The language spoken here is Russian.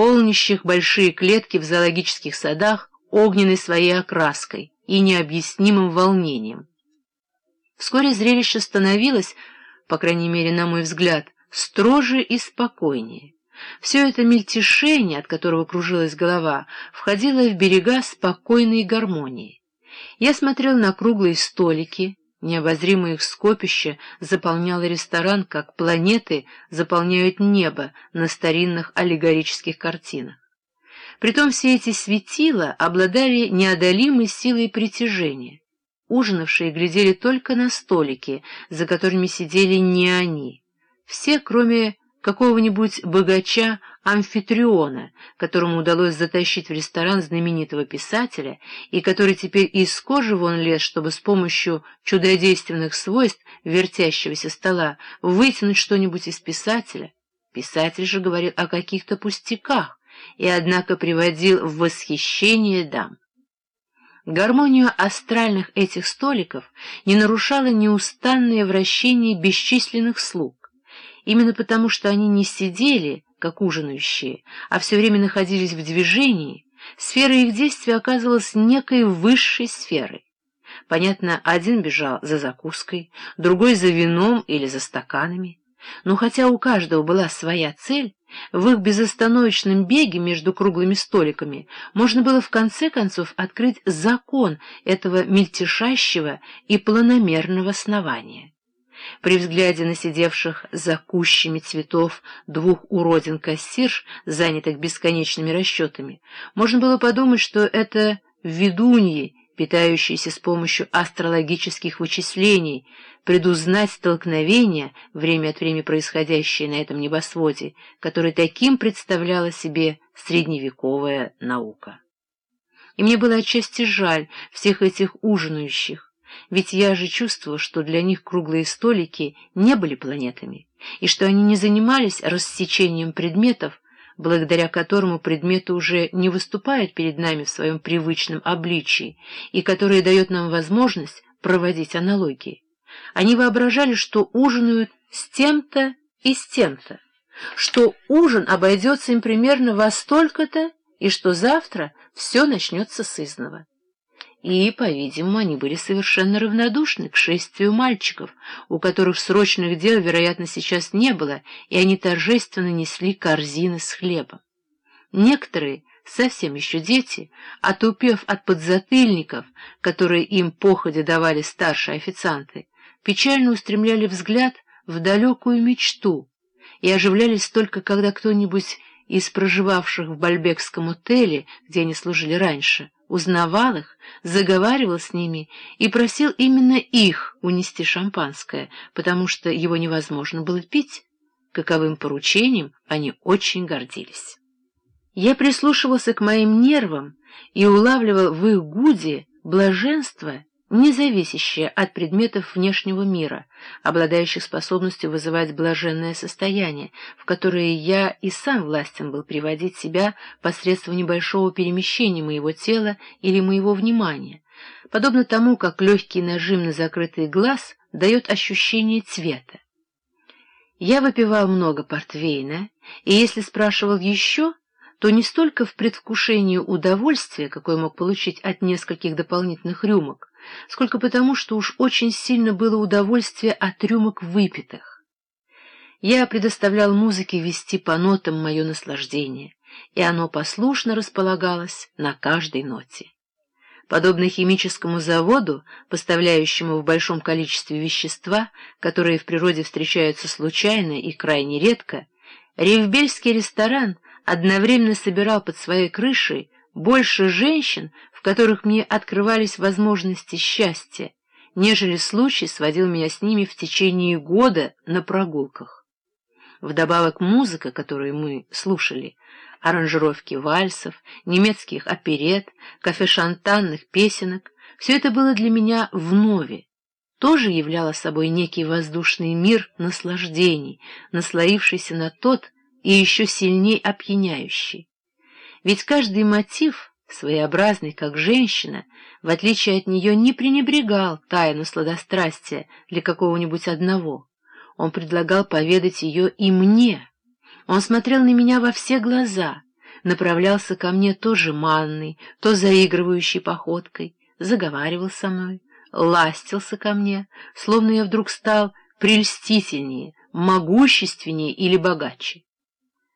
полнящих большие клетки в зоологических садах огненной своей окраской и необъяснимым волнением. Вскоре зрелище становилось, по крайней мере, на мой взгляд, строже и спокойнее. Все это мельтешение, от которого кружилась голова, входило в берега спокойной гармонии. Я смотрел на круглые столики, необозримое их скопище заполняло ресторан, как планеты заполняют небо на старинных аллегорических картинах. Притом все эти светила обладали неодолимой силой притяжения. Ужинавшие глядели только на столики, за которыми сидели не они. Все, кроме какого-нибудь богача Амфитриона, которому удалось затащить в ресторан знаменитого писателя и который теперь из кожи вон лез, чтобы с помощью чудодейственных свойств вертящегося стола вытянуть что-нибудь из писателя. Писатель же говорил о каких-то пустяках и, однако, приводил в восхищение дам. Гармонию астральных этих столиков не нарушало неустанное вращение бесчисленных слуг. Именно потому, что они не сидели, как ужинающие, а все время находились в движении, сфера их действия оказывалась некой высшей сферой. Понятно, один бежал за закуской, другой за вином или за стаканами. Но хотя у каждого была своя цель, в их безостановочном беге между круглыми столиками можно было в конце концов открыть закон этого мельтешащего и планомерного основания. При взгляде на сидевших за кущами цветов двух уродин кассирш, занятых бесконечными расчетами, можно было подумать, что это ведуньи, питающиеся с помощью астрологических вычислений, предузнать столкновения, время от времени происходящие на этом небосводе, который таким представляла себе средневековая наука. И мне было отчасти жаль всех этих ужинающих, ведь я же чувствовал, что для них круглые столики не были планетами, и что они не занимались рассечением предметов, благодаря которому предметы уже не выступают перед нами в своем привычном обличии, и которое дает нам возможность проводить аналогии. Они воображали, что ужинают с тем-то и с тем-то, что ужин обойдется им примерно во столько-то, и что завтра все начнется с изного и, по-видимому, они были совершенно равнодушны к шествию мальчиков, у которых срочных дел, вероятно, сейчас не было, и они торжественно несли корзины с хлебом. Некоторые, совсем еще дети, отупев от подзатыльников, которые им походя давали старшие официанты, печально устремляли взгляд в далекую мечту и оживлялись только, когда кто-нибудь из проживавших в Бальбекском отеле, где они служили раньше, узнавал их, заговаривал с ними и просил именно их унести шампанское, потому что его невозможно было пить. Каковым поручением они очень гордились. Я прислушивался к моим нервам и улавливал в их гуде блаженство не зависящее от предметов внешнего мира, обладающих способностью вызывать блаженное состояние, в которое я и сам властен был приводить себя посредством небольшого перемещения моего тела или моего внимания, подобно тому, как легкий нажим на закрытый глаз дает ощущение цвета. Я выпивал много портвейна, и если спрашивал еще, то не столько в предвкушении удовольствия, какое мог получить от нескольких дополнительных рюмок, сколько потому, что уж очень сильно было удовольствие от рюмок выпитых. Я предоставлял музыке вести по нотам мое наслаждение, и оно послушно располагалось на каждой ноте. Подобно химическому заводу, поставляющему в большом количестве вещества, которые в природе встречаются случайно и крайне редко, Ревбельский ресторан одновременно собирал под своей крышей больше женщин, в которых мне открывались возможности счастья, нежели случай сводил меня с ними в течение года на прогулках. Вдобавок музыка, которую мы слушали, аранжировки вальсов, немецких оперет, кафе-шантанных песенок, все это было для меня вновь, тоже являло собой некий воздушный мир наслаждений, наслоившийся на тот и еще сильней опьяняющий. Ведь каждый мотив, своеобразный как женщина, в отличие от нее не пренебрегал тайну сладострастия для какого-нибудь одного. Он предлагал поведать ее и мне. Он смотрел на меня во все глаза, направлялся ко мне то жеманной, то заигрывающей походкой, заговаривал со мной, ластился ко мне, словно я вдруг стал прельстительнее, могущественнее или богаче.